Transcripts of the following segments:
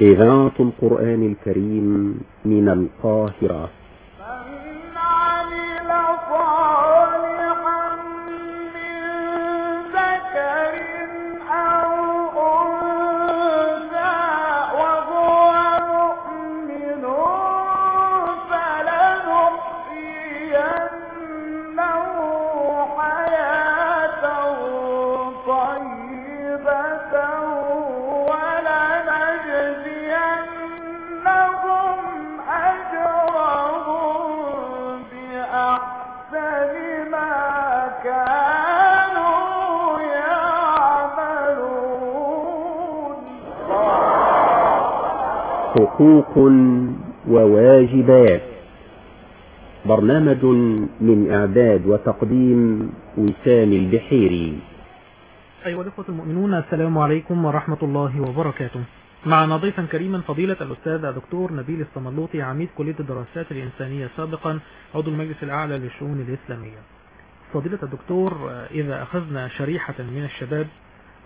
إذاعة القرآن الكريم من القاهرة. حقوق وواجبات. برنامج من إعداد وتقديم وسام البحيري. أيها الإخوة المؤمنون السلام عليكم ورحمة الله وبركاته. معنا ضيفا كريما فضيلة الأستاذ الدكتور نبيل الصملوطي عميد كلية الدراسات الإنسانية سابقا عضو المجلس الأعلى للشؤون الإسلامية. فضيلة الدكتور إذا أخذنا شريحة من الشباب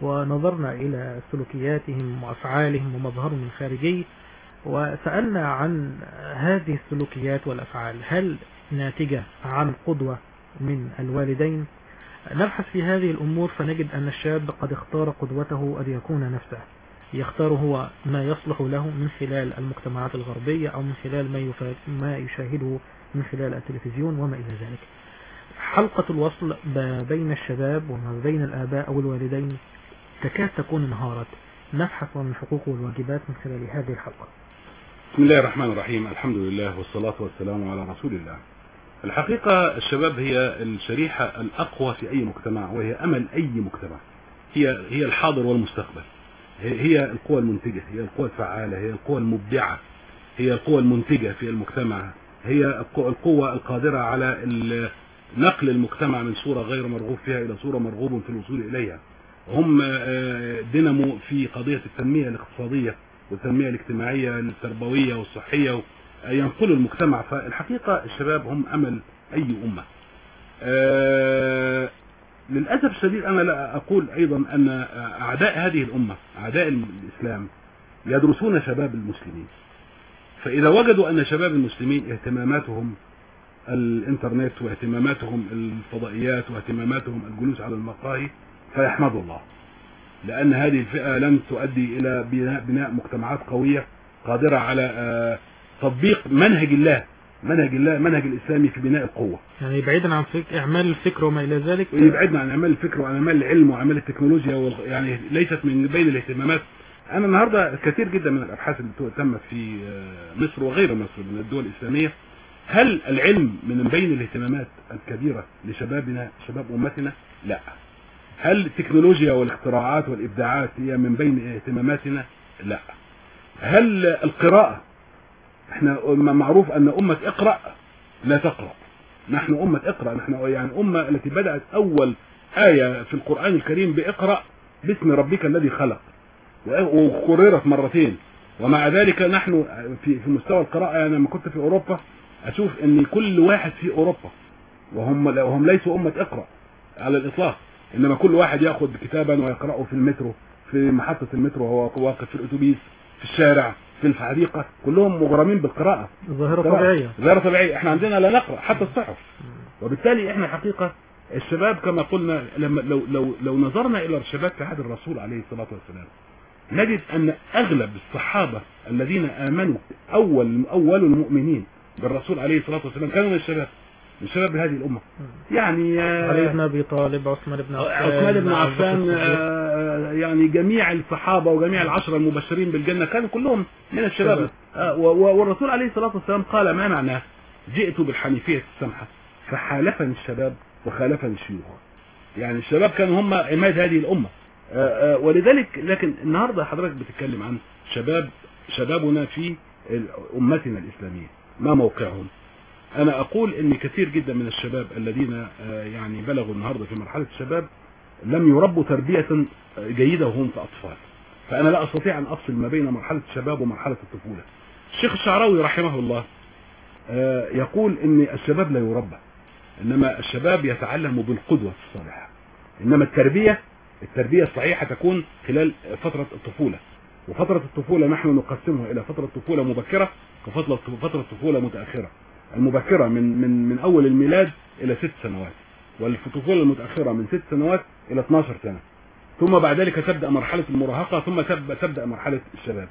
ونظرنا إلى سلوكياتهم وأفعالهم ومظهرهم الخارجي وسألنا عن هذه السلوكيات والأفعال. هل ناتجة عن قدوة من الوالدين؟ نبحث في هذه الأمور فنجد أن الشاب قد اختار قدوته أن يكون نفسه. يختار هو ما يصلح له من خلال المجتمعات الغربية أو من خلال ما. ما يشاهده من خلال التلفزيون وما إلى ذلك. حلقة الوصل بين الشباب وما بين الآباء أو الوالدين تكاد تكون انهارت. نبحث عن الحقوق والواجبات من خلال هذه الحلقة. بسم الله الرحمن الرحيم. الحمد لله والصلاة والسلام على رسول الله. الحقيقة الشباب هي الشريحة الأقوى في أي مجتمع وهي أمل أي مجتمع. هي هي الحاضر والمستقبل. هي القوى المنتجة هي القوى الفعالة هي القوى المبدعة هي القوى المنتجة في المجتمع. هي القوة القادرة على نقل المجتمع من صورة غير مرغوب فيها إلى صورة مرغوب في الوصول إليها. هم آه، دينامو في قضية التنمية الاقتصادية. والتنمية الاجتماعية التربوية والصحية ينقلوا المجتمع. فالحقيقة الشباب هم أمل أي أمة. آه، للأسف الشديد أنا لا أقول أيضا أن أعداء هذه الأمة أعداء الإسلام يدرسون شباب المسلمين. فإذا وجدوا أن شباب المسلمين اهتماماتهم الإنترنت واهتماماتهم الفضائيات واهتماماتهم الجلوس على المقاهي فيحمدوا الله. لأن هذه الفئة لن تؤدي إلى بناء, بناء مجتمعات قوية قادرة على آه، تطبيق منهج الله منهج الله منهج الإسلامي في بناء القوة يعني بعيدا عن فك... إعمال الفكر وما إلى ذلك ويبعدنا عن إعمال الفكر وعن إعمال العلم واعمال التكنولوجيا وال- يعني ليست من بين الاهتمامات أنا النهارده كثير جدا من الأبحاث اللي تمت في آه، مصر وغير مصر من الدول الإسلامية هل العلم من بين الاهتمامات الكبيرة لشبابنا شباب أمتنا؟ لا. هل التكنولوجيا والاختراعات والإبداعات هي من بين اهتماماتنا؟ لا. هل القراءة إحنا معروف أن أمة اقرأ لا تقرأ نحن أمة اقرأ نحن يعني أمة التي بدأت أول آية في القرآن الكريم بإقرأ باسم ربك الذي خلق وكررت مرتين ومع ذلك نحن في في مستوى القراءة يعني لما كنت في أوروبا أشوف أن كل واحد في أوروبا وهم وهم ليسوا أمة اقرأ على الإطلاق إنما كل واحد يأخذ كتابا ويقرأه في المترو في محطة المترو وهو واقف في الأتوبيس في الشارع في الحديقة كلهم مغرمين بالقراءة. ظاهرة طبيعية. غير طبيعية. إحنا عندنا لا نقرأ حتى الصحف. وبالتالي إحنا حقيقة الشباب كما قلنا لما لو لو لو نظرنا إلى الشباب في عهد الرسول عليه الصلاة والسلام نجد أن أغلب الصحابة الذين آمنوا أول أول المؤمنين بالرسول عليه الصلاة والسلام كانوا من الشباب. من شباب هذه الأمة. يعني آه، علي بن أبي طالب عثمان بن عفان عثمان بن عفان الصديق. آه، يعني جميع الصحابة وجميع العشرة المبشرين بالجنة كانوا كلهم من الشباب. آه، والرسول عليه الصلاة والسلام قال ما معناه جئت بالحنيفية السمحة. فحالفني الشباب وخالفني الشيوخ. يعني الشباب كانوا هم عماد هذه الأمة. آه، آه، ولذلك لكن النهاردة حضرتك بتتكلم عن شباب شبابنا في أمتنا الإسلامية. ما موقعهم؟ أنا أقول إن كثير جدا من الشباب الذين آه، يعني بلغوا النهارده في مرحلة الشباب لم يربوا تربية آه، جيدة وهم في أطفال. فأنا لا أستطيع أن أفصل ما بين مرحلة الشباب ومرحلة الطفولة. الشيخ الشعراوي رحمه الله آه، يقول إن الشباب لا يربى إنما الشباب يتعلم بالقدوة الصالحة. إنما التربية التربية الصحيحة تكون خلال فترة الطفولة. وفترة الطفولة نحن نقسمها إلى فترة طفولة مبكرة وفترة فترة طفولة متأخرة. المبكرة من من من أول الميلاد إلى ست سنوات والطفولة المتأخرة من ست سنوات إلى 12 سنة. ثم بعد ذلك تبدأ مرحلة المراهقة ثم تب- تبدأ مرحلة الشباب.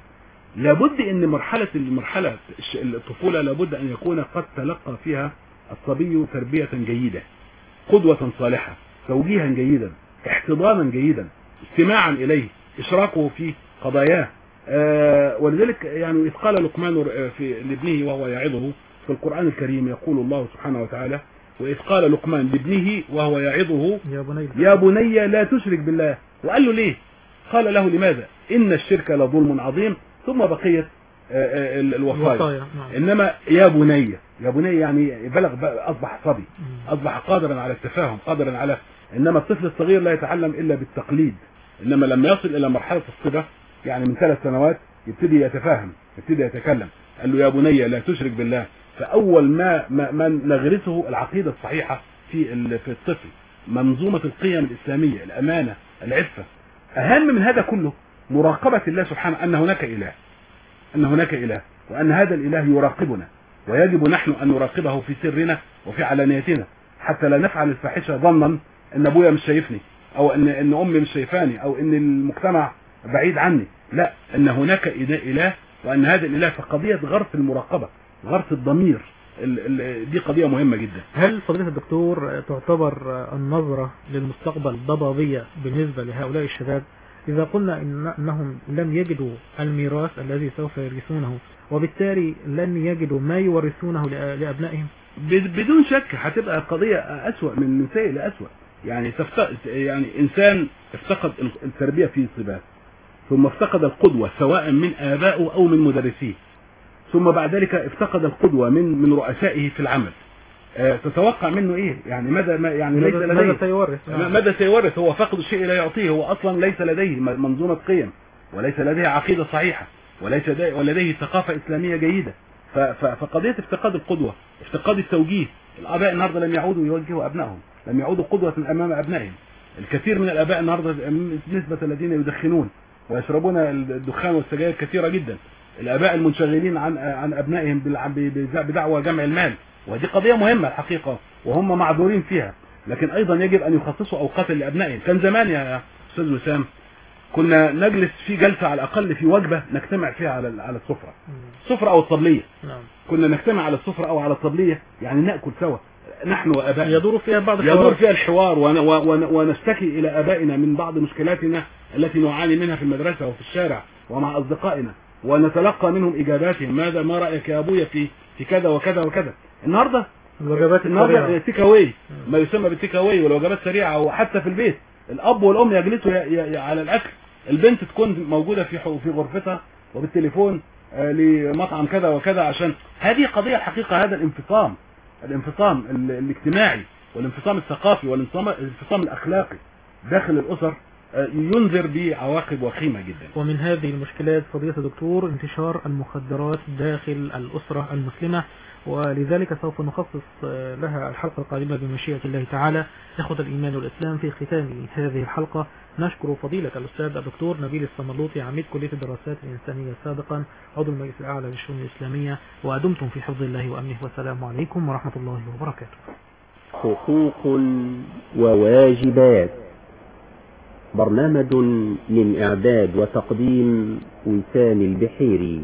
لابد إن مرحلة المرحلة الش- الطفولة لابد أن يكون قد تلقى فيها الصبي تربية جيدة قدوة صالحة توجيها جيدا احتضانا جيدا استماعا إليه اشراكه في قضاياه. آه ولذلك يعني اذ قال لقمان ر- في لابنه وهو يعظه في القرآن الكريم يقول الله سبحانه وتعالى وإذ قال لقمان لابنه وهو يعظه يا بني يا بني لا تشرك بالله. وقال له ليه؟ قال له لماذا؟ إن الشرك لظلم عظيم. ثم بقية آه، آه، ال- الوصايا نعم. إنما يا بني يا بني يعني بلغ أصبح صبي. أصبح قادرا على التفاهم قادرا على إنما الطفل الصغير لا يتعلم إلا بالتقليد. إنما لما يصل إلى مرحلة الصبا يعني من ثلاث سنوات يبتدي يتفاهم يبتدي يتكلم. قال له يا بني لا تشرك بالله. فأول ما ما, نغرسه العقيدة الصحيحة في في الطفل منظومة القيم الإسلامية الأمانة العفة. أهم من هذا كله مراقبة الله سبحانه أن هناك إله أن هناك إله وأن هذا الإله يراقبنا ويجب نحن أن نراقبه في سرنا وفي علانيتنا. حتى لا نفعل الفاحشة ظنا أن أبويا مش شايفني أو أن أن أمي مش شايفاني أو أن المجتمع بعيد عني. لا أن هناك إله وأن هذا الإله فقضية غرس المراقبة. غرس الضمير. ال- ال- دي قضية مهمة جدا. هل فضيلة الدكتور تعتبر النظرة للمستقبل ضبابية بالنسبة لهؤلاء الشباب؟ إذا قلنا إن أنهم لم يجدوا الميراث الذي سوف يرثونه وبالتالي لن يجدوا ما يورثونه لأ- لأبنائهم؟ بدون شك هتبقى قضية أسوأ من سيء لأسوأ. يعني تفت... يعني إنسان افتقد ال- التربية في صباه ثم افتقد القدوة سواء من آبائه أو من مدرسيه. ثم بعد ذلك افتقد القدوة من من رؤسائه في العمل. آه، تتوقع منه إيه؟ يعني ماذا ما يعني ليس لديه. ماذا سيورث؟ ما- ماذا سيورث؟ هو فاقد الشيء لا يعطيه هو أصلا ليس لديه منظومة قيم وليس لديه عقيدة صحيحة وليس لديه, ولديه ثقافة إسلامية جيدة. فقضية افتقاد القدوة افتقاد التوجيه الآباء النهارده لم يعودوا يوجهوا أبنائهم لم يعودوا قدوة أمام أبنائهم. الكثير من الآباء النهارده نسبة الذين يدخنون ويشربون الدخان والسجاير كثيرة جدا. الآباء المنشغلين عن عن أبنائهم بدعوى جمع المال. ودي قضية مهمة الحقيقة وهم معذورين فيها. لكن أيضا يجب أن يخصصوا أوقات لأبنائهم. كان زمان يا أستاذ وسام كنا نجلس في جلسة على الأقل في وجبة نجتمع فيها على على السفرة. السفره أو الطبلية. نعم. كنا نجتمع على السفرة أو على الطبلية يعني نأكل سوا. نحن وآبائنا. يدور فيها بعض يدور فيها الحوار ون- ون- ونشتكي إلى آبائنا من بعض مشكلاتنا التي نعاني منها في المدرسة وفي الشارع ومع أصدقائنا. ونتلقى منهم إجاباتهم. ماذا ما رأيك يا أبويا في في كذا وكذا وكذا؟ النهارده الوجبات النهارده السريعة take away ما يسمى بال take away والوجبات سريعه وحتى في البيت. الأب والأم يجلسوا على الأكل. البنت تكون موجودة في في غرفتها وبالتليفون آه، لمطعم كذا وكذا عشان هذه قضية الحقيقة هذا الانفصام الانفصام ال- الاجتماعي والانفصام الثقافي والانفصام الانفصام الأخلاقي داخل الأسر ينذر بعواقب وخيمة جدا. ومن هذه المشكلات فضيلة الدكتور انتشار المخدرات داخل الأسرة المسلمة ولذلك سوف نخصص آه، لها الحلقة القادمة بمشيئة الله تعالى. إخوة الإيمان والإسلام في ختام هذه الحلقة نشكر فضيلة الأستاذ الدكتور نبيل الصملوطي عميد كلية الدراسات الإنسانية سابقا عضو المجلس الأعلى للشؤون الإسلامية وأدمتم في حفظ الله وأمنه. والسلام عليكم ورحمة الله وبركاته. حقوق وواجبات. برنامج من إعداد وتقديم وسام البحيري.